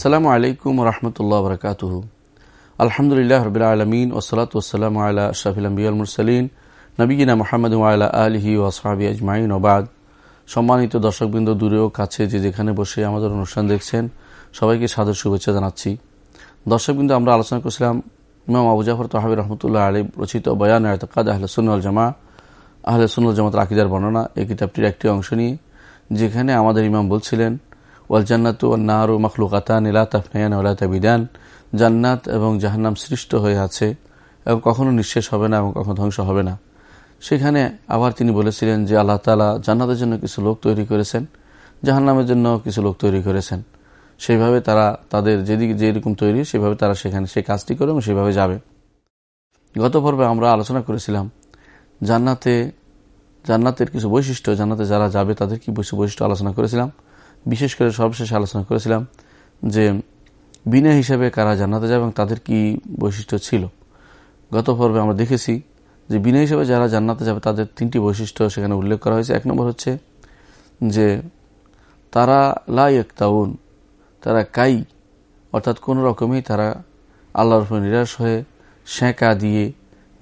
আসসালামু আলাইকুম রহমতুল্লাহ বরকাত আলহামদুলিল্লাহ রবিল আলমিন ওসলাত ওসালাম আল্লাহ আশরাফিল আম্বিয়াল মুরসালিন নবীনা মোহাম্মদ আল্লাহ আলহি ওয়াসাবি আজমাইন ওবাদ সম্মানিত দর্শকবৃন্দ দূরেও কাছে যে যেখানে বসে আমাদের অনুষ্ঠান দেখছেন, সবাইকে সাদর শুভেচ্ছা জানাচ্ছি। দর্শকবৃন্দ, আমরা আলোচনা করছিলাম ইমাম আবু জাফর তহাবি রহমতুল্লাহ আলী রচিত বয়ান আয়তকাদ আহলে সুন্নল জামা আহলে সুন্নল জামাত আকিদার বর্ণনা এই কিতাবটির একটি অংশ নিয়ে, যেখানে আমাদের ইমাম বলছিলেন ওয়াল জান্নাত মখলুকাতান ইলা ওলা তাবিদান। জান্নাত এবং জাহান্নাম সৃষ্ট হয়ে আছে এবং কখনো নিঃশেষ হবে না এবং কখনো ধ্বংস হবে না। সেখানে আবার তিনি বলেছিলেন যে আল্লাহ তালা জান্নাতের জন্য কিছু লোক তৈরি করেছেন, জাহান্নামের জন্য কিছু লোক তৈরি করেছেন। সেইভাবে তারা তাদের যেদিকে যেরকম তৈরি, সেভাবে তারা সেখানে সেই কাজটি করে এবং সেভাবে যাবে। গত পর্বে আমরা আলোচনা করেছিলাম জান্নাতে, জান্নাতের কিছু বৈশিষ্ট্য, জান্নাতে যারা যাবে তাদের কি বৈশিষ্ট্য আলোচনা করেছিলাম। বিশেষ করে সর্বশেষ আলোচনা করেছিলাম যে বিনা হিসাবে কারা জান্নাতে যাবে এবং তাদের কি বৈশিষ্ট্য ছিল। গত পর্বে আমরা দেখেছি যে বিনা হিসাবে যারা জান্নাতে যাবে তাদের তিনটি বৈশিষ্ট্য সেখানে উল্লেখ করা হয়েছে। এক নম্বর হচ্ছে যে তারা লাইক তাউন তারা কাই, অর্থাৎ কোন রকমই তারা আল্লাহর উপর নিরাশ হয়ে সেঁকা দিয়ে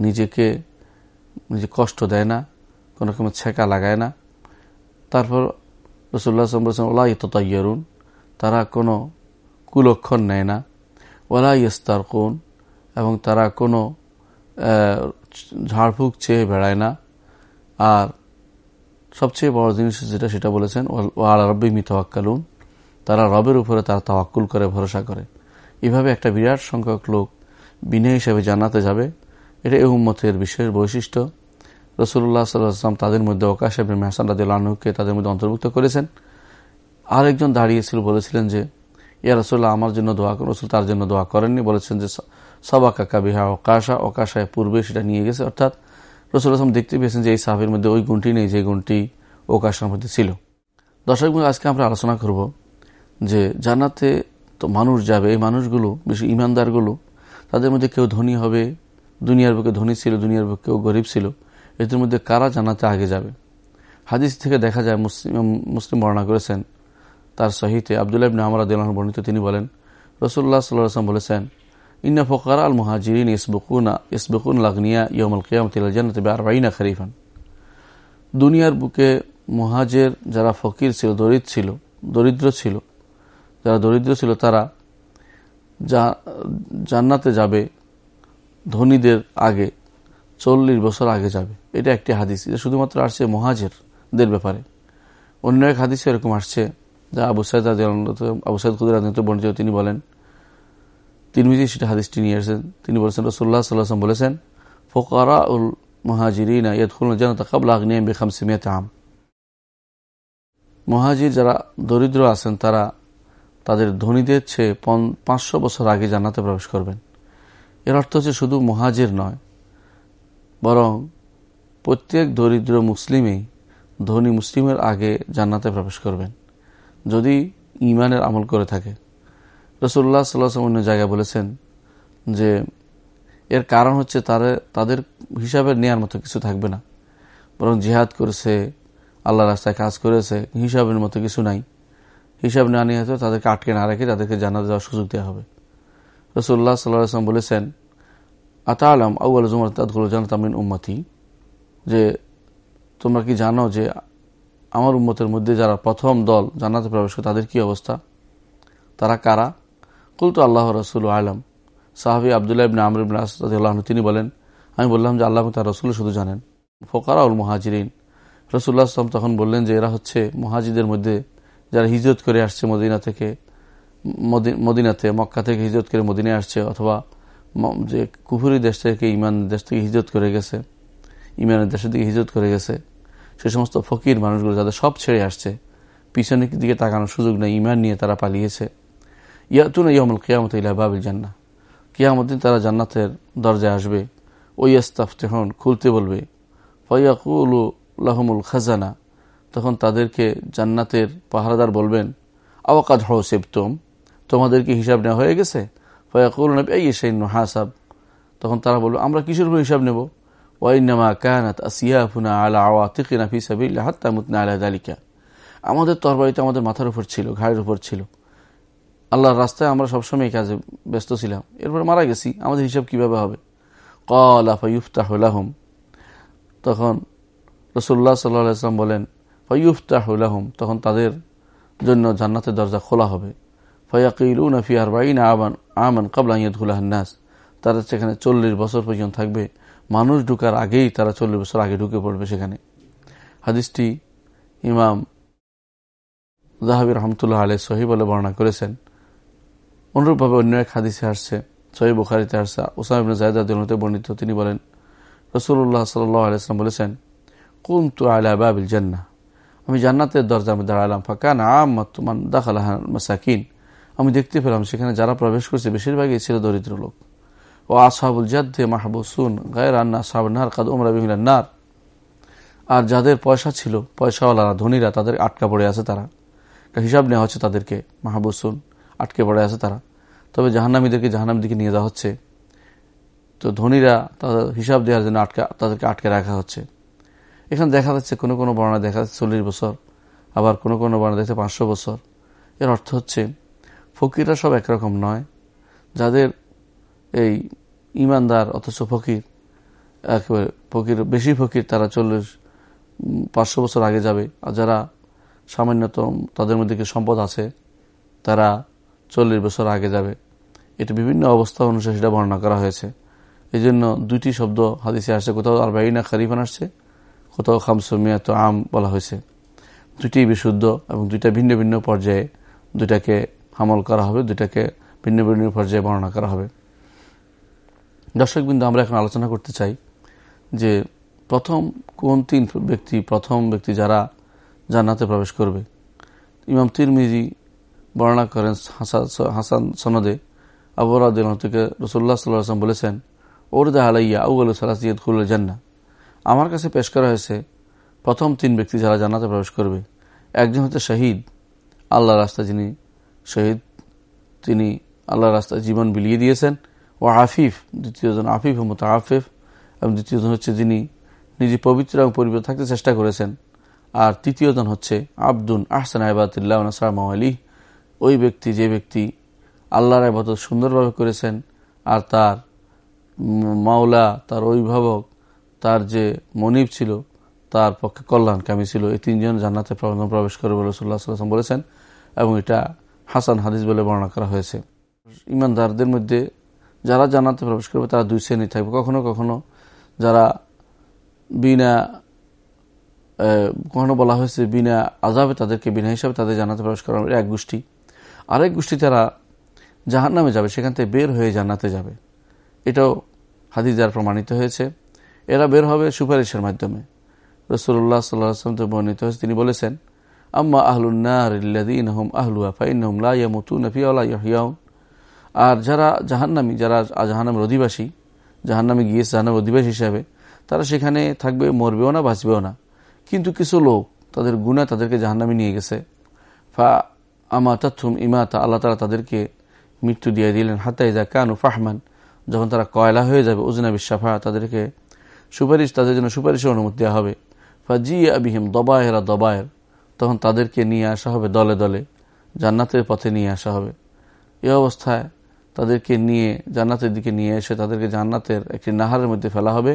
নিজেকে নিজে কষ্ট দেয় না, কোনো রকমের ছেঁকা লাগায় না। তারপর রসুল্লাহ বলছেন ওলা ইতাইয়ারুন তারা কোনো কুলক্ষণ নেয় না। ওলা ইস্তার কোন এবং তারা কোনো ঝাড়ফুঁক চেয়ে বেড়ায় না। আর সবচেয়ে বড় জিনিস যেটা, সেটা বলেছেন ও আল রব্বি মিতাওয়াক্কালুন তারা রবের উপরে তারা তাওয়াক্কুল করে, ভরসা করে। এভাবে একটা বিরাট সংখ্যক লোক বিনয় হিসেবে জানাতে যাবে। এটা এই উম্মতের বিশেষ বৈশিষ্ট্য। রসুল্লাহ সাল্লাম তাদের মধ্যে ওকাশ এবং মেহসান রাদিউল্লাহকে তাদের মধ্যে অন্তর্ভুক্ত করেছেন। আরেকজন দাঁড়িয়েছিল, বলেছিলেন যে, ইয়া রসুল্লাহ আমার জন্য দোয়া রসুল তার জন্য দোয়া করেননি। বলেছেন যে সবা কাকা বিহা অকাশা অকাশায় পূর্বে সেটা নিয়ে গেছে। অর্থাৎ রসুল আসলাম দেখতে পেয়েছেন যে, এই সাহাবের মধ্যে ওই গুণটি নেই, যে গুণটি ওকাশার মধ্যে ছিল। দর্শক আজকে আমরা আলোচনা করব যে জানাতে তো মানুষ যাবে, এই মানুষগুলো, বেশি ইমানদারগুলো, তাদের মধ্যে কেউ ধনী হবে, দুনিয়ার বুকে ধনী ছিল, দুনিয়ার বুকে কেউ গরিব ছিল। এদের মধ্যে কারা জানাতে আগে যাবে? হাদিস থেকে দেখা যায় মুসলিম মুসলিম বর্ণনা করেছেন, তার সহিতে আবদুল্লাহ ইবনে আমর আদিল্লাহ বর্ণিত, তিনি বলেন রসুল্লাহ সাল্লাম বলেছেন, ইন্না ফকার আল মুহাজিরিন ইসবকুনা ইসবকুন লাগনিয়া ইয়মল কিয়ামতিল জান্নাত আরবাইনা খরিফান। দুনিয়ার বুকে মুহাজের যারা ফকির ছিল, দরিদ্র ছিল দরিদ্র ছিল, যারা দরিদ্র ছিল তারা জান্নাতে যাবে ধনীদের আগে চল্লিশ বছর আগে যাবে। এটা একটি হাদিস। এটা শুধুমাত্র আসছে মহাজেরদের ব্যাপারে। অন্য এক হাদিসে এরকম আসছে যা আবু সাইদ আবু সাইদ কুদুর বর্ণিত, তিনি বলেন তিনি সেটা হাদিসটি নিয়ে এসেছেন। তিনি বলেছেন রসুল্লাহ সাল্লাম বলেছেন ফোকারা উল মহাজিরিনা ইয়দুল জানাত কাবলা আগ্নিয়াম বেখাম সিমিয়াত আম। মহাজির যারা দরিদ্র আছেন, তারা তাদের ধনীদের চেয়ে পাঁচশো বছর আগে জান্নাতে প্রবেশ করবেন। এর অর্থ হচ্ছে শুধু মহাজের নয় বরং প্রত্যেক দরিদ্র মুসলিমই ধনী মুসলিমের আগে জান্নাতে প্রবেশ করবেন, যদি ইমানের আমল করে থাকে। রসুল্লাহ সাল্লাহ অন্য জায়গায় বলেছেন যে, এর কারণ হচ্ছে তারা তাদের হিসাবের নেয়ার মতো কিছু থাকবে না। বরং জিহাদ করেছে, আল্লাহ রাস্তায় কাজ করেছে, হিসাবের মতো কিছু নাই। হিসাব না নিয়ে হয়তো তাদেরকে আটকে না রেখে তাদেরকে জানা দেওয়ার সুযোগ দেওয়া হবে। রসুল্লাহ সাল্লাহ আসলাম বলেছেন আতা আলম আউ্ল জুমার তাদুল জানতামিন উম্মতি। যে তোমরা কি জানো যে আমার উম্মতের মধ্যে যারা প্রথম দল জান্নাতে প্রবেশ করে, তাদের কি অবস্থা? তারা কারা? কুল তো আল্লাহ রসুল আলম। সাহাবি আবদুল্লাহ ইবিন আমর ইবিন আসাদ তিনি বলেন, আমি বললাম যে আল্লাহ তার রসুল শুধু জানেন। ফোকারা উল মহাজিরিন রসুল্লাহ আসলাম তখন বললেন যে এরা হচ্ছে মহাজিদের মধ্যে যারা হিজরত করে আসছে মদিনা থেকে মদিনাতে, মক্কা থেকে হিজরত করে মদিনায় আসছে, অথবা যে কুফুরি দেশ থেকে ইমান, দেশ থেকে হিজরত করে গেছে, ইমানের দেশের দিকে হিজরত করে গেছে, সে সমস্ত ফকির মানুষগুলো যাদের সব ছেড়ে আসছে পিছনের দিকে তাকানোর সুযোগ নেই, ইমান নিয়ে তারা পালিয়েছে। ইয়াতুন ইয়ামুল কিয়ামত ইলা বাবিল জান্না কিয়ামতদিন তারা জান্নাতের দরজায় আসবে। ওই আস্তাফ তখন খুলতে বলবে, ফয়াকুল খাজানা। তখন তাদেরকে জান্নাতের পাহারাদার বলবেন, আওয়াকাদ হো সেবতম তোমাদেরকে হিসাব নেওয়া হয়ে গেছে? ফয়াকুল নবী এই হাসাব তখন তারা বলবে আমরা কিসের উপর হিসাব নেব? ওয়াইনামা কানাত আসিয়াফুনা আলা আওয়াতিকিনা ফি সাবিল্লাহ হাত্তা মুতনা আলা দালিকা আমাদের তরবারিতে আমাদের মাথার উপর ছিল, ঘাড়ের উপর ছিল। আল্লাহর রাস্তায় আমরা সবসময় এই কাজে ব্যস্ত ছিলাম। এরপরে মারা গেছি, আমাদের হিসাব কীভাবে হবে? কল আফাইফতাহুল্লাহম তখন রসুল্লাহ সাল্লাম বলেন ফয়ুফতাহুল্লাহম তখন তাদের জন্য জান্নাতের দরজা খোলা হবে। ফয়াকিল নফি আরবাইন আমান আমান কাবলা ইয়াদুল্লাহনাস তারা সেখানে চল্লিশ বছর পর্যন্ত থাকবে। মানুষ ঢুকার আগেই তারা চল্লিশ বছর আগে ঢুকে পড়বে সেখানে। হাদিসটি ইমাম জাহাবির রহমতুল্লাহ আলী সহি বলে বর্ণনা করেছেন। অনুরূপভাবে অন্য এক হাদিসে আসছে, সহি বুখারিতে আসছে ওসাম ইবনে জায়দাতে বর্ণিত, তিনি বলেন রসুল্লাহ সাল্লাহ আলাইসলাম বলেছেন কুম তু আলা বাবিল জান্না আমি জান্নাতের দরজা আমি দাঁড়ালাম ফাঁকা না আমান দাখালাহ মাসাকিন। আমি দেখতে পেলাম সেখানে যারা প্রবেশ করছে, বেশিরভাগই ছিল দরিদ্র লোক। ও আসাবুল জাদ্দে মাহবুসুন গায়ের আন্না সাবনার কাদ উমরা বিমিলার নার। আর যাদের পয়সা ছিল, পয়সাওয়ালারা, ধনীরা, তাদের আটকা পড়ে আছে তারা। হিসাব নেওয়া হচ্ছে তাদেরকে, মাহবুসুন, আটকে পড়ে আছে তারা। তবে জাহান্নামীদেরকে জাহান্নামের দিকে নিয়ে যাওয়া হচ্ছে। তো ধনীরা তাদের হিসাব দেওয়ার জন্য আটকা, তাদেরকে আটকে রাখা হচ্ছে। এখানে দেখা যাচ্ছে কোনো কোনো বর্ণনা দেখা যাচ্ছে চল্লিশ বছর, আবার কোনো কোনো বর্ণনা দেখছে পাঁচশো বছর। এর অর্থ হচ্ছে ফকিররা সব একরকম নয়। যাদের এই ইমানদার, অথচ ফকির, একেবারে ফকির, বেশি ফকির তারা চল্লিশ পাঁচশো বছর আগে যাবে। আর যারা সামান্যতম তাদের মধ্যে কি সম্পদ আছে, তারা চল্লিশ বছর আগে যাবে। এটা বিভিন্ন অবস্থা অনুসারে সেটা বর্ণনা করা হয়েছে। এই জন্য দুইটি শব্দ হাদিসে আসছে, কোথাও আর বাইনা খারিফান আসছে, কোথাও খামসমিয়াত আম বলা হয়েছে। দুটি বিশুদ্ধ এবং দুইটা ভিন্ন ভিন্ন পর্যায়ে দুইটাকে হামল করা হবে দুটাকে ভিন্ন ভিন্ন পর্যায়ে বর্ণনা করা হবে। দর্শকবৃন্দ আমরা এখন আলোচনা করতে চাই যে প্রথম কোন তিন ব্যক্তি, প্রথম ব্যক্তি যারা জান্নাতে প্রবেশ করবে। ইমাম তিরমিজি বর্ণনা করেন হাসান সনদে। আবরাদ থেকে রসুল্লাহ সাল্লাম বলেছেন ওর ওরদা আলাইয়া আউল সালাসিয়ত খুল জান্না আমার কাছে পেশ করা হয়েছে, প্রথম তিন ব্যক্তি যারা জান্নাতে প্রবেশ করবে, একজন হচ্ছে শহীদ আল্লাহ রাস্তা যিনি শহীদ, তিনি আল্লাহ রাস্তায় জীবন বিলিয়ে দিয়েছেন। ও আফিফ দ্বিতীয়জন আফিফ মতো আফিফ এবং দ্বিতীয়জন হচ্ছে যিনি নিজে পবিত্র এবং পরিবার থাকতে চেষ্টা করেছেন। আর তৃতীয়জন হচ্ছে আব্দুন আহসান আহবাদুল্লাহ নাসার আলী ওই ব্যক্তি, যে ব্যক্তি আল্লাহর আবাদত সুন্দরভাবে করেছেন। আর তার মাওলা, তার অভিভাবক, তার যে মনিব ছিল, তার পক্ষে কল্যাণকামী ছিল। এই তিনজন জান্নাতে প্রবেশ করে বলে রসুল্লাহ সাল্লাম বলেছেন। এবং এটা হাসান হাদিস বলে বর্ণনা করা হয়েছে। ইমানদারদের মধ্যে যারা জানাতে প্রবেশ করবে, তারা দুই শ্রেণি থাকবে। কখনো কখনো যারা বিনা কখনো বলা হয়েছে বিনা আজাবে তাদেরকে, বিনা হিসাবে তাদের জানাতে প্রবেশ করা এক গোষ্ঠী। আরেক গোষ্ঠী তারা জাহান নামে যাবে, সেখান থেকে বের হয়ে জান্নাতে যাবে। এটাও হাদিস দ্বারা প্রমাণিত হয়েছে। এরা বের হবে সুপারিশের মাধ্যমে। রসুল্লাহ সাল্লাম বর্ণিত হয়েছে। তিনি বলেছেন আম্মা আহলুন্নারিল্লাদিন হম আহলুয়া ফাইনহম লাইয়ামুতুন আর যারা জাহান্নামী, যারা জাহান্নামের অধিবাসী, জাহান্নামে গিয়েছে জাহান্নামের অধিবাসী হিসাবে, তারা সেখানে থাকবে, মরবেও না, বাঁচবেও না। কিন্তু কিছু লোক তাদের গুণা তাদেরকে জাহান্নামে নিয়ে গেছে। ফা আমা তাথুম ইমাতা, আল্লাহ তালা তাদেরকে মৃত্যু দিয়ে দিলেন। হাতাই যা কানু ফাহমান, যখন তারা কয়লা হয়ে যাবে, উজনা বিশ্বাফা তাদেরকে সুপারিশ, তাদের জন্য সুপারিশের অনুমতি দেওয়া হবে। ফা জি আবিহিম দবায়েরা দবায়ের তখন তাদেরকে নিয়ে আসা হবে দলে দলে, জান্নাতের পথে নিয়ে আসা হবে। এ অবস্থায় তাদেরকে নিয়ে, জান্নাতের দিকে নিয়ে এসে তাদেরকে জান্নাতের একটি নাহারের মধ্যে ফেলা হবে।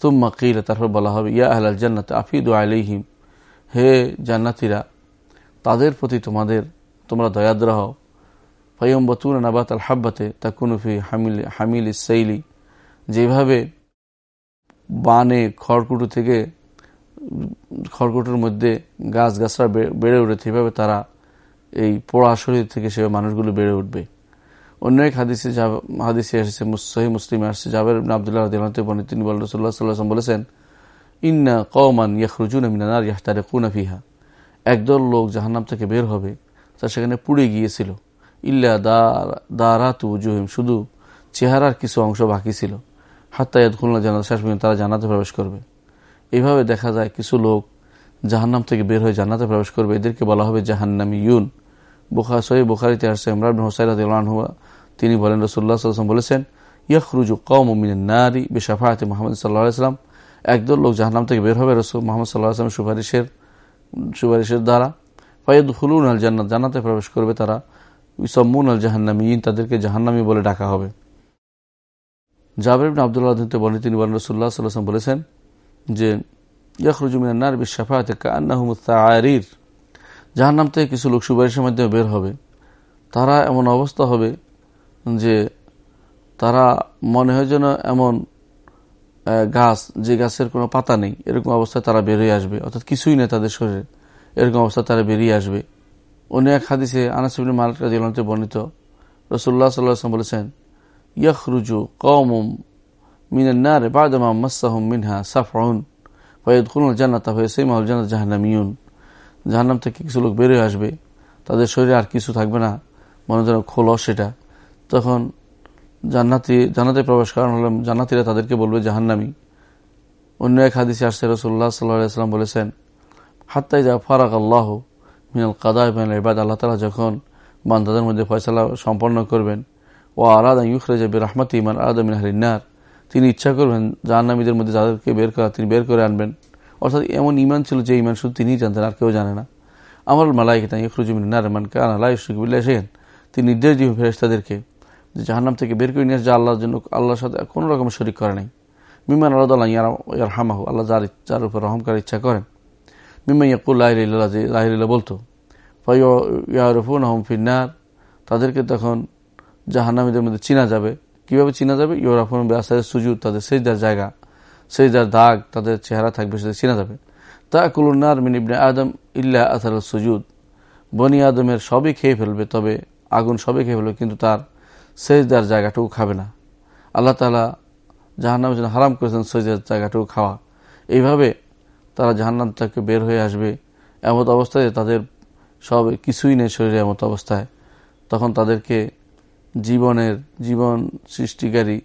তুম্মা কিলে, তারপর বলা হবে, ইয়া আহলাল জান্নাত, আফিদু আলিহিম হে জান্নাতিরা, তাদের প্রতি তোমাদের, তোমরা দয়াদ্র হও ফয়ম বতুন নাবাত আল হাব্বাতে তাকুনুফি হামিল হামিল ইসাইলি যেভাবে বানে খড়কুটু থেকে খড়কুটোর মধ্যে গাছ গাছরা বেড়ে উঠেছে। এভাবে তারা এই পোড়া শরীর থেকে সেভাবে মানুষগুলো বেড়ে উঠবে। অন্য এক হাদিসে হাদিসে এসেছে সহি মুসলিমে আসছে। জাবের আবদুল্লাহ রাদিয়াল্লাহু বলেন তিনি বলেন, রাসূলুল্লাহ সাল্লাল্লাহু বলেছেন, ইন্না কওমান ইয়াখরুজুনা মিনান নার ইয়াহতারিকুনা ফিহা। একদল লোক জাহান্নাম থেকে বের হবে তা সেখানে পুড়ে গিয়েছিল। ইল্লা দারাতু উজুহিম, শুধু চেহারার কিছু অংশ বাকি ছিল। হাত্তা খুলনা জানাত শেষ পর্যন্ত তারা জানাতে প্রবেশ করবে। এইভাবে দেখা যায় কিছু লোক জাহান্নাম থেকে বের হয়ে জান্নাতে প্রবেশ করবে। এদেরকে বলা হবে জাহান্নামি ইউন বুখা সহি বুখারিতে আসছে ইমরান হোসাইরাদ তিনি বলেন রসুল্লাহ সাল্লাম বলেছেন, ইয়াখরুজু কৌম মিনের নারী বেশাফায়াতে মোহাম্মদ সাল্লাহ সাল্লাম একদল লোক জাহান্নাম থেকে বের হবে, রসুল মোহাম্মদ সাল্লাহ আসলামের সুপারিশের সুপারিশের দ্বারা। ফয়েদ হুলুন আল জান্নাত, জান্নাতে প্রবেশ করবে তারা। ইসম্মুন আল জাহান্নামিন তাদেরকে জাহান্নামি বলে ডাকা হবে। জাবির আবদুল্লাহ বলেন তিনি বলেন রসুল্লাহ সাল্লাম বলেছেন যে ইয়াকরুজুমিনার বিশ্বাফাতে কান্নাহমুত্তারির যাহার নাম থেকে কিছু লোক সুপারিশের মাধ্যমে বের হবে। তারা এমন অবস্থা হবে যে তারা মনে হয় যেন এমন গাছ, যে গাছের কোনো পাতা নেই, এরকম অবস্থায় তারা বেরিয়ে আসবে। অর্থাৎ কিছুই নেই তাদের শরীরে, এরকম অবস্থা তারা বেরিয়ে আসবে। অন্য এক হাদিসে আনাসিবিন মালিক রাজিউল্লাহতে বর্ণিত রসুল্লাহ সাল্লাম বলেছেন, ইয়াখরুজু কম জাহান্নামিউন জাহান্নাম থেকে কিছু লোক বেরিয়ে আসবে। তাদের শরীরে আর কিছু থাকবে না। মনে যেন খোল সেটা। তখন জান্নাতি, জান্নাতে প্রবেশ করানো হলে জান্নাতিরা তাদেরকে বলবে, জাহান্নামি। অন্য এক হাদিসে আসছে রসুল্লাহ সাল্লাহাম বলেছেন হাত্তাই যা ফারাক আল্লাহ মিনাল কাদা মিনাল এবাদ আল্লাহ তালা যখন বান্দাদের মধ্যে ফয়সলা সম্পন্ন করবেন ও আরাদা ইউখরে যাবে রাহমাতি ইমান আরাদা মিন হরিনার তিনি ইচ্ছা করবেন জাহান্নামীদের মধ্যে যাদেরকে বের করা, তিনি বের করে আনবেন। অর্থাৎ এমন ইমান ছিল যে ইমান শুধু তিনিই জানতেন, আর কেউ জানে না। আমার মালাইকে তাই ইখরুজমিন নারমান কান আল্লাহ শেখেন তিনি নির্দেশ দিবেন ফেরেস্তাদেরকে যে জাহান্নাম থেকে বের করে নিয়ে যা আল্লাহর জন্য, আল্লাহর সাথে কোনো রকম শরিক করে নাই। মিমান আল্লাহ ইয়ার হামাহু আল্লাহ যার যার উপর রহমকার ইচ্ছা করেন। মিমা ইয়াকুল লাহিল্লাহ যে লাহিল্লাহ বলতো ইয়ারফুন আহম ফিন্নার তাদেরকে তখন জাহান্নামীদের মধ্যে চিনা যাবে। কীভাবে চিনা যাবে? ইউরাফুন বেআসাদের সুজুদ, তাদের সেজদার জায়গা, সেজদার দাগ, তাদের চেহারা থাকবে সেটা চিনা যাবে। তা কুলুন্নার মিন ইবনে আদম ইল্লা আসার সুজুদ। বনি আদমের সবই খেয়ে ফেলবে, তবে আগুন সবই খেয়ে ফেলবে, কিন্তু তার সেজদার জায়গাটুকু খাবে না। আল্লাহ তালা জাহান্নামের জন্য হারাম করেছেন সেজদার জায়গাটুকু খাওয়া। এইভাবে তারা জাহান্নাম থেকে বের হয়ে আসবে এমত অবস্থায় তাদের সব কিছুই নেই শরীরে এমত অবস্থায়। তখন তাদেরকে জীবনের জীবন সৃষ্টিকারী,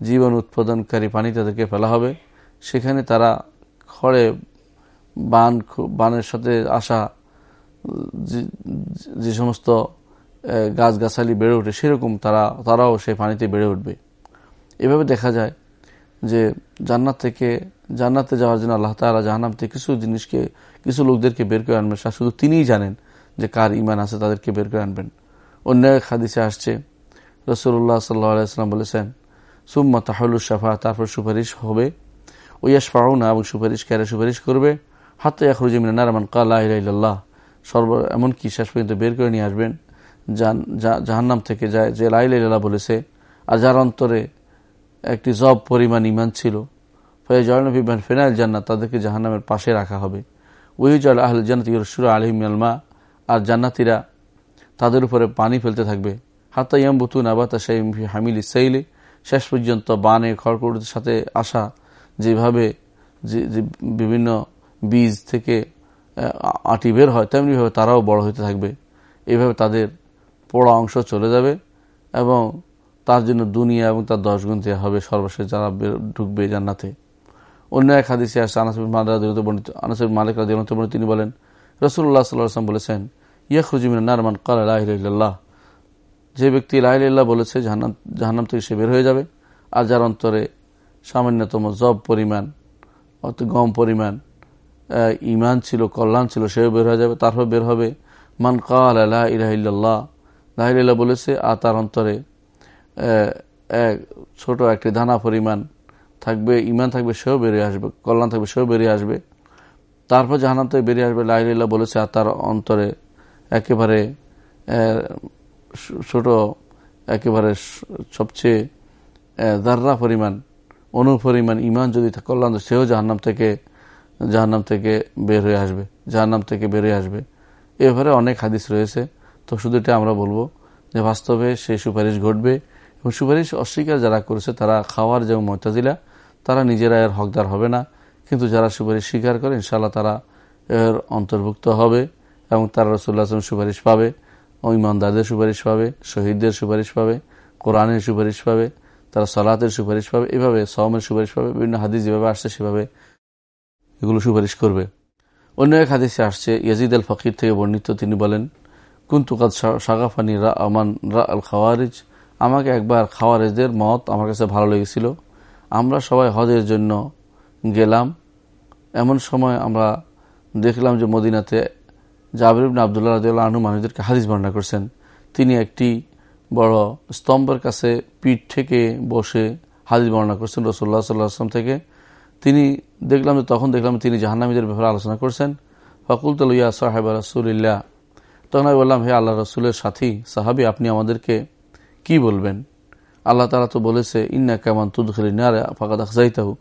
জীবন উৎপাদনকারী পানি তাদেরকে ফেলা হবে। সেখানে তারা খড়ে বান বানের সাথে আসা, যে সমস্ত গাছগাছালি বেড়ে ওঠে, সেরকম তারা, তারাও সেই পানিতে বেড়ে উঠবে। এভাবে দেখা যায় যে জান্নাত থেকে, জান্নাতে যাওয়ার জন্য আল্লাহ তালা জাহান্নাম থেকে কিছু জিনিসকে, কিছু লোকদেরকে বের করে আনবেন। শুধু তিনিই জানেন যে কার ইমান আছে, তাদেরকে বের করে আনবেন। অন্য এক হাদিসে আসছে রসুল্লাহ সাল্লাম বলেছেন, সুম্মা তাহলুল শাফা তারপর সুপারিশ হবে। ওয়াস ফাউনা এবং সুপারিশ কেরা সুপারিশ করবে। হাতে একরুজিমিন নারামান কাল্লাহ সর্ব, এমনকি শেষ পর্যন্ত বের করে নিয়ে আসবেন। জাহান্নাম থেকে যায়, যে লাইল্লাহ বলেছে, আর যার অন্তরে একটি জব পরিমাণ ইমান ছিল ফয়ে জয়নবিমান ফেনাইল জান্নাত তাদেরকে জাহান্নামের পাশে রাখা হবে। ওই জল আহল জান্নাত ইরসুর আলহিম আলমা আর জান্নাতিরা তাদের উপরে পানি ফেলতে থাকবে। হাতা ইয়াম্বুতু নাবাতা শাইম হামিল ইসাইলে শেষ পর্যন্ত বানে খড়কুড়ের সাথে আসা, যেভাবে যে বিভিন্ন বীজ থেকে আটি বের হয়, তেমনিভাবে তারাও বড় হতে থাকবে। এভাবে তাদের পোড়া অংশ চলে যাবে এবং তার জন্য দুনিয়া এবং তার দশ গুণ দেওয়া হবে সর্বশেষ যারা ঢুকবে জান্নাতে। অন্য এক হাদিসে আসছে আনাসিব বর্ণিত আনাসিব মালিক রাজি তিনি বলেন রসুল্লাহ সাল্লাম বলেছেন ইয়াখরুজিমিন নারমান কাল আল্লাহ যে ব্যক্তি লাইল্লাহ বলেছে, জাহান্নাম জাহান্নাম থেকে সে বের হয়ে যাবে। আর যার অন্তরে সামান্যতম জব পরিমাণ, অত গম পরিমাণ ইমান ছিল, কল্যাণ ছিল, সেও বের হয়ে যাবে, তারপর বের হবে। মান কাল আল্লাহ ইলাহিল্লাহ লাহিল্লাহ বলেছে, আর তার অন্তরে এক ছোট একটি দানা পরিমাণ থাকবে ইমান থাকবে, সেও বেরিয়ে আসবে, কল্যাণ থাকবে, সেও বেরিয়ে আসবে। তারপর জাহান্নাম থেকে বেরিয়ে আসবে লাইলিল্লাহ বলেছে, আর তার অন্তরে একেবারে ছোট, একেবারে সবচেয়ে দাররা পরিমাণ অনু পরিমাণ ইমান যদি কল্যাণ সেও জাহান্নাম থেকে জাহান্নাম থেকে বের হয়ে আসবে, জাহান্নাম থেকে বের হয়ে আসবে। এভাবে অনেক হাদিস রয়েছে, তো শুধু এটা আমরা বলব যে বাস্তবে সেই সুপারিশ ঘটবে এবং সুপারিশ অস্বীকার যারা করেছে, তারা খাওয়ার যেমন মতাজিলা, তারা নিজেরা এর হকদার হবে না। কিন্তু যারা সুপারিশ স্বীকার করে ইনশাল্লাহ তারা এর অন্তর্ভুক্ত হবে এবং তারা রসুল্লাহ সুপারিশ পাবে। ইমানদারদের সুপারিশ পাবে, শহীদদের সুপারিশ পাবে, কোরআনের সুপারিশ পাবে, তারা সলাতের সুপারিশ পাবে, এভাবে সমের সুপারিশ পাবে, বিভিন্ন হাদিস যেভাবে আসছে সেভাবে এগুলো সুপারিশ করবে। অন্য এক হাদিসে আসছে, ইয়াজিদ আল ফকির থেকে বর্ণিত, তিনি বলেন কুন্তুকাদ সাগাফানি রা আমান রা আল খাওয়ারিজ আমাকে একবার খাওয়ারেজদের মত আমার কাছে ভালো লেগেছিল। আমরা সবাই হজের জন্য গেলাম। এমন সময় আমরা দেখলাম যে মদিনাতে জাবির আবদুল্লাহ রাজিউল্লাহ আনু মানুষদেরকে হাদিস বর্ণনা করছেন। তিনি একটি বড় স্তম্ভের কাছে পিঠ থেকে বসে হাজির বর্ণনা করছেন রসুল্লাহ সাল্লাহ আসলাম থেকে। তিনি দেখলাম তখন দেখলাম তিনি জাহান্নামীদের ব্যাপারে আলোচনা করছেন। ফকুল তলুয়া সাহেব রসুলিল্লাহ। তখন আমি বললাম, হে আল্লাহ রসুলের সাথী, সাহাবি, আপনি আমাদেরকে কি বলবেন? আল্লাহ তালা তো বলেছে ইন্না কেমন তুদখলি নারে ফাঁকা দাখাইতাহু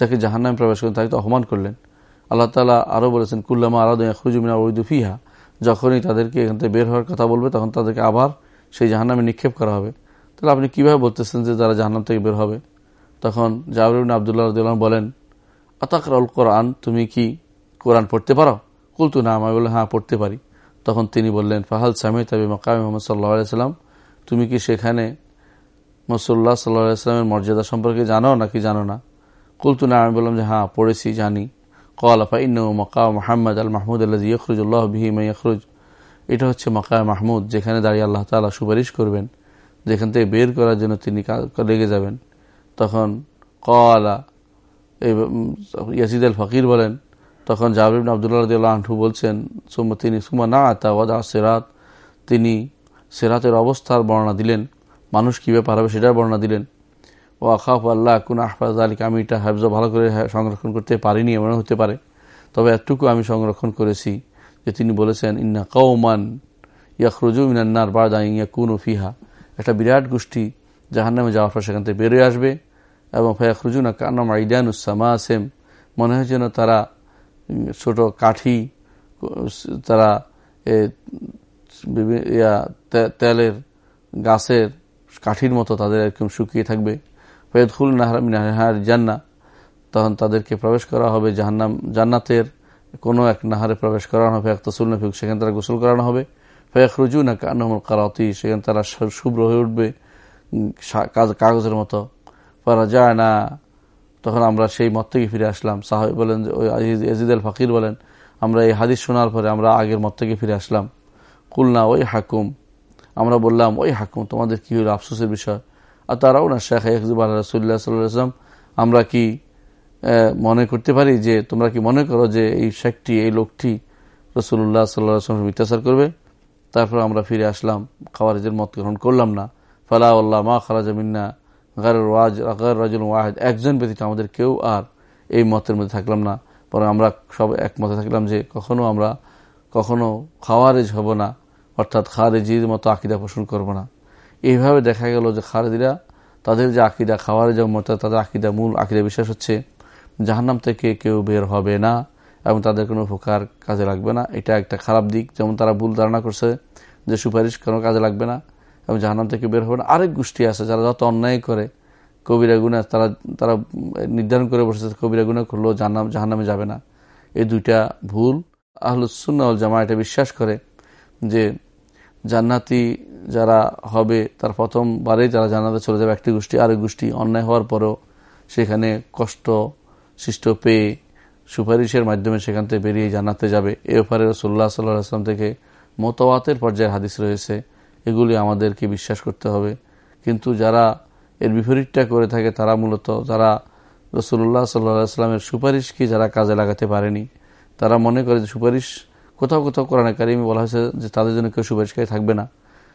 যাকে জাহান্নামে প্রবেশ করেন তাকে তো অপমান করলেন। আল্লাহ তালা আরও বলেছেন, কুল্লামা আরাদ খুরুজুমিনা ওইদুফিহা যখনই তাদেরকে এখান থেকে বের হওয়ার কথা বলবে, তখন তাদেরকে আবার সেই জাহান্নামে নিক্ষেপ করা হবে। তাহলে আপনি কীভাবে বলতেছেন যে তারা জাহান্নাম থেকে বের হবে? তখন জাবরিন আবদুল্লাহ রদুল্লাহ বলেন, আতাকরাউল কোরআন, তুমি কি কোরআন পড়তে পারো? কুলতু না আমি বললাম হ্যাঁ পড়তে পারি। তখন তিনি বললেন, ফাহাল সামি তাবি মকাম মোহাম্মদ সাল্লাহ সাল্লাম, তুমি কি সেখানে মসল্লা সাল্লাহ সাল্লামের মর্যাদা সম্পর্কে জানো নাকি জানো না? কুলতু না আমি বললাম যে হ্যাঁ পড়েছি, জানি। কল আফা ইন্ন মকা মোহাম্মদ আল মাহমুদ আল্লাহ ইয়খরুজুল্লাহ বিহি ইয়াখরুজ এটা হচ্ছে মকা মাহমুদ, যেখানে দাঁড়িয়ে আল্লাহ তালা সুপারিশ করবেন। যেখান থেকে বের করার জন্য তিনি লেগে যাবেন। তখন কলা ইয়াসিদ আল ফকির বলেন, তখন জাবিব আবদুল্লাহ আনহু বলছেন তিনি সুমা না আতা ওয়াদা সেরাত। তিনি সেরাতের অবস্থার বর্ণনা দিলেন। মানুষ কীভাবে পারবে সেটার বর্ণনা দিলেন। ও আখাফ আল্লাহ কোন আহফাজ আলিক আমি এটা হাফজ ভালো করে সংরক্ষণ করতে পারিনি এমন হতে পারে। তবে এতটুকু আমি সংরক্ষণ করেছি যে তিনি বলেছেন, ইন্না কৌমান ইয়াখরুজু মিনান্নার বাদা ইয়া কুন ফিহা। একটা বিরাট গোষ্ঠী জাহান নামে যাওয়ার পর সেখান থেকে বেরোয় আসবে এবং ফায়াখরুজুনা কান্নাম আইদানুসামা আসেম মনে হয় যেন তারা ছোট কাঠি, তারা তেলের গাছের কাঠির মতো তাদের একদম শুকিয়ে থাকবে। ফেদুল নাহার জান্না তখন তাদেরকে প্রবেশ করা হবে জাহান্নাম, জান্নাতের কোনো এক নাহারে প্রবেশ করানো হবে একতসুল নফিক সেখানে তারা গোসল করানো হবে। ফেক রুজু না কানমুল কারাতি সেখানে তারা শুভ্র হয়ে উঠবে কাগজের মতো। পারা যায় না তখন আমরা সেই মত থেকে ফিরে আসলাম। সাহেব বলেন যে, ওই আল ফকির বলেন, আমরা এই হাদিস শোনার পরে আমরা আগের মত থেকে ফিরে আসলাম। কুলনা, ওই হাকুম। আমরা বললাম, ওই হাকুম, তোমাদের কি হলো আফসোসের বিষয়? আর তারাও না শেখ একজুব আল্লাহ রসুল্লাহ সাল্লাম আমরা কি মনে করতে পারি যে, তোমরা কি মনে করো যে এই শেখটি, এই লোকটি রসুল্লাহ সাল্লাহ মিত্যাচার করবে? তারপর আমরা ফিরে আসলাম, খাওয়ারেজের মত গ্রহণ করলাম না। ফালা আল্লাহ মা খারাজা মিন্না রাজুল ওয়াহেদ, একজন ব্যতীত আমাদের কেউ আর এই মতের মধ্যে থাকলাম না। পরে আমরা সব একমতে থাকলাম যে, কখনো আমরা কখনো খাওয়ারেজ হব না, অর্থাৎ খারেজির মতো আকিদা পোষণ করব না। এইভাবে দেখা গেল যে খারেজিরা তাদের যে আকিদা, খাওয়ারেজ মতো তাদের আকিদা, মূল আকিদা বিশ্বাস হচ্ছে জাহান্নাম থেকে কেউ বের হবে না এবং তাদের কোনো উপকার কাজে লাগবে না। এটা একটা খারাপ দিক। যেমন তারা ভুল ধারণা করছে যে সুপারিশ কোনো কাজে লাগবে না এবং জাহান্নাম থেকে বের হবে না। আরেক গোষ্ঠী আছে যারা যত অন্যায় করে, কবিরা গুণা, তারা তারা নির্ধারণ করে বসেছে কবিরা গুণা করলেও জাহান্নাম, জাহান্নামে যাবে না। এই দুইটা ভুল। আহলুসুন্নাল জামা এটা বিশ্বাস করে যে জান্নাতি যারা হবে, তার প্রথমবারেই যারা জান্নাতে চলে যাবে। একটি গোষ্ঠী, আরেক গোষ্ঠী অন্যায় হওয়ার পরও সেখানে কষ্ট সৃষ্ট পেয়ে সুপারিশের মাধ্যমে সেখান থেকে বেরিয়ে জানাতে যাবে। এ ব্যাপারে রসুল্লাহ সাল্লাহ আসলাম থেকে মতওয়াতের পর্যায়ের হাদিস রয়েছে। এগুলি আমাদেরকে বিশ্বাস করতে হবে। কিন্তু যারা এর বিপরীতটা করে থাকে, তারা মূলত, যারা রসুল্লাহ সাল্লাহ আসলামের সুপারিশকে যারা কাজে লাগাতে পারেনি, তারা মনে করে যে সুপারিশ কোথাও কোথাও কোরআনে কারিমে বলা হয়েছে যে তাদের জন্য কেউ সুপারিশকারী থাকবে না।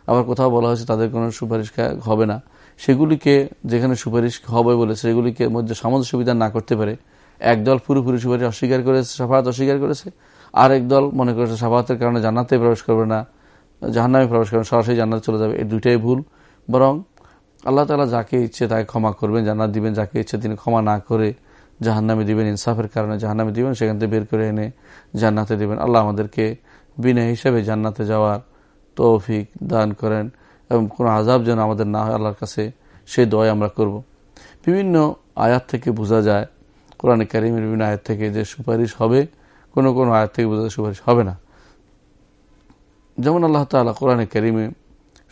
আবার কোথাও বলা হয়েছে তাদের কোনো সুপারিশ হবে না। সেগুলিকে যেখানে সুপারিশ হবে বলে সেগুলিকে মধ্যে সামঞ্জস্য বিধান না করতে পারে একদল পুরোপুরি সুপারিশ অস্বীকার করেছে সাফাহাত অস্বীকার করেছে, আর একদল মনে করেছে সাফাহাতের কারণে জান্নাতে প্রবেশ করবে না, জাহান্নামে প্রবেশ করবে সরাসরি জান্নাতে চলে যাবে। এই দুইটাই ভুল। বরং আল্লাহ তালা যাকে ইচ্ছে তাকে ক্ষমা করবেন, জান্নাত দিবেন, যাকে ইচ্ছে তিনি ক্ষমা না করে জাহান্নামে দিবেন, ইনসাফের কারণে জাহান্নামে দিবেন, সেখান থেকে বের করে এনে জান্নাতে দিবেন আল্লাহ আমাদেরকে বিনা হিসাবে জান্নাতে যাওয়ার তৌফিক দান করেন এবং কোনো আজাব যেন আমাদের না হয়, আল্লাহর কাছে সেই দয় আমরা করব। বিভিন্ন আয়াত থেকে বোঝা যায়, কোরআন কারিমের বিভিন্ন আয়াত থেকে যে সুপারিশ হবে, কোনো কোনো আয়াত থেকে বোঝা সুপারিশ হবে না যেমন আল্লাহ তালা কোরআন কারিমে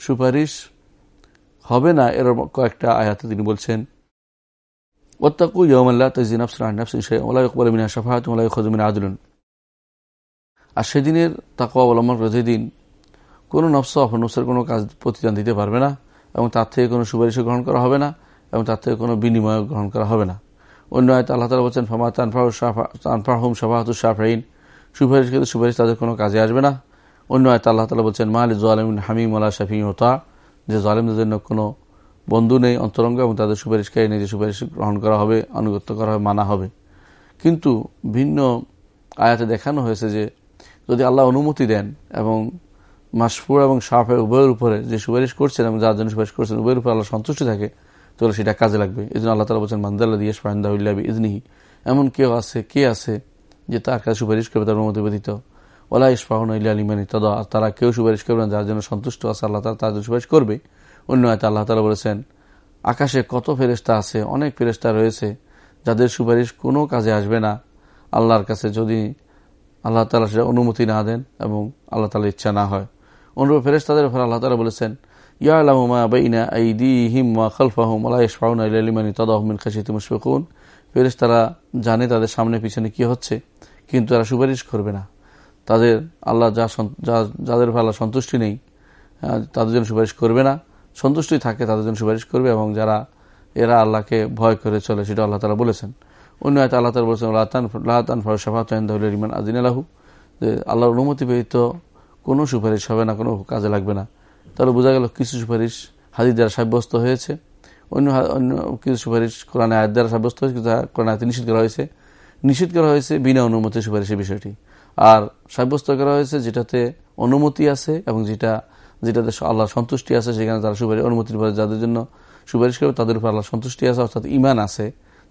সুপারিশ হবে না এর কয়েকটা আয়াতে তিনি বলছেন ওত্তাকু ইয়মাল্লাহ তাজিন আফসান নাফসিন শে ওলা ইকবাল মিনা শাফাহাত খজমিন আদলুন আর সেদিনের তাকওয়া অবলম্বন করে যেদিন কোনো নফস অপনফসের কোনো কাজ প্রতিদান দিতে পারবে না এবং তার থেকে কোনো সুপারিশ গ্রহণ করা হবে না এবং তার থেকে কোনো বিনিময় গ্রহণ করা হবে না। অন্য আয়ত আল্লাহ তালা বলছেন, ফামা তানফাহুম সাফাহাতু সাফাইন সুপারিশ কিন্তু সুপারিশ তাদের কোনো কাজে আসবে না। অন্য আয়তা আল্লাহ তালা বলছেন, মা আলী জোয়ালিম হামিম আল্লাহ শাফি ওতা যে জোয়ালিমদের জন্য কোনো বন্ধু নেই, অন্তরঙ্গ, এবং তাদের সুপারিশকারী যে সুপারিশ গ্রহণ করা হবে, আনুগত্য করা হবে, মানা হবে। কিন্তু ভিন্ন আয়াতে দেখানো হয়েছে যে, যদি আল্লাহ অনুমতি দেন এবং মাসফুর এবং সাফের উভয়ের উপরে যে সুপারিশ করছেন এবং যার জন্য সুপারিশ করছেন উভয়ের উপরে আল্লাহ সন্তুষ্টি থাকে, তাহলে সেটা কাজে লাগবে। এই জন্য আল্লাহ তালা বলছেন মান্দাল্লা দিয়ে ফাহিন্দাউল্লাহ ইজনিহি এমন কেউ আছে, কে আছে যে তার কাছে সুপারিশ করবে, তার অনুমতি ব্যতীত। ওলা ইসফাহন ইল্লা আলিমানি তদা তারা কেউ সুপারিশ করবে না, যার জন্য সন্তুষ্ট আছে আল্লাহ তালা তার জন্য সুপারিশ করবে। অন্য আয়তা আল্লাহ তালা বলেছেন, আকাশে কত ফেরেস্তা আছে, অনেক ফেরেস্তা রয়েছে, যাদের সুপারিশ কোনো কাজে আসবে না। আল্লাহর কাছে যদি আল্লাহ তালা সেটা অনুমতি না দেন এবং আল্লাহ তালা ইচ্ছা না হয়। অনুরূপ ফেরেস্তাদের উপর আল্লাহ তালা বলেছেন ইয়া আলাহুমা বাইনা আইদি হিম খালফাহুম আল্লাহ ইসফাউন আলিমানি তদাহমিন খাসিতে মুশফিকুন। ফেরেস্তারা জানে তাদের সামনে পিছনে কি হচ্ছে, কিন্তু তারা সুপারিশ করবে না। তাদের আল্লাহ যা যাদের আল্লাহ সন্তুষ্টি নেই তাদের জন্য সুপারিশ করবে না। সন্তুষ্টি থাকে, তাদের জন্য সুপারিশ করবে এবং যারা, এরা আল্লাহকে ভয় করে চলে, সেটা আল্লাহ তালা বলেছেন। অন্য হয়তো আল্লাহ তালা বলেছেন লাহাতান ফর শাফাতুল রিমান আদিন আলাহু যে আল্লাহর অনুমতি ব্যতীত কোনো সুপারিশ হবে না, কোনো কাজে লাগবে না। তাহলে বোঝা গেল কিছু সুপারিশ হাদির দ্বারা সাব্যস্ত হয়েছে। অন্য অন্য কিছু সুপারিশ কোরআন আয়ের দ্বারা সাব্যস্ত হয়েছে কিন্তু কোরআন আয়তে নিষেধ করা হয়েছে। নিষেধ করা হয়েছে বিনা অনুমতি সুপারিশের বিষয়টি। আর সাব্যস্ত করা হয়েছে যেটাতে অনুমতি আছে এবং যেটা যেটাতে আল্লাহ সন্তুষ্টি আছে, সেখানে তারা সুপারিশ অনুমতির পরে যাদের জন্য সুপারিশ করবে, তাদের উপর আল্লাহ সন্তুষ্টি আছে, অর্থাৎ ইমান আছে,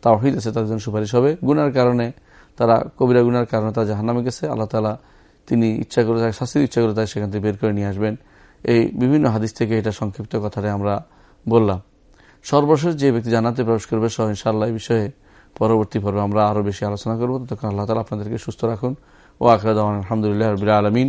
তাওহিদ আছে, তাদের জন্য সুপারিশ হবে। গুনার কারণে তারা, কবিরা গুনার কারণে তারা জাহান্নামে গেছে। আল্লাহ তালা তিনি ইচ্ছা করে, তাকে শাস্তির ইচ্ছা করে তাকে সেখান থেকে বের করে নিয়ে আসবেন। এই বিভিন্ন হাদিস থেকে এটা সংক্ষিপ্ত কথাটা আমরা বললাম। সর্বশেষ যে ব্যক্তি জানাতে প্রবেশ করবে, সহ ইনশাআল্লাহ এই বিষয়ে পরবর্তী পর্বে আমরা আরও বেশি আলোচনা করব। তখন আল্লাহ তালা আপনাদেরকে সুস্থ রাখুন। ও আখরাদ আলহামদুলিল্লাহ রবিল আলমিন।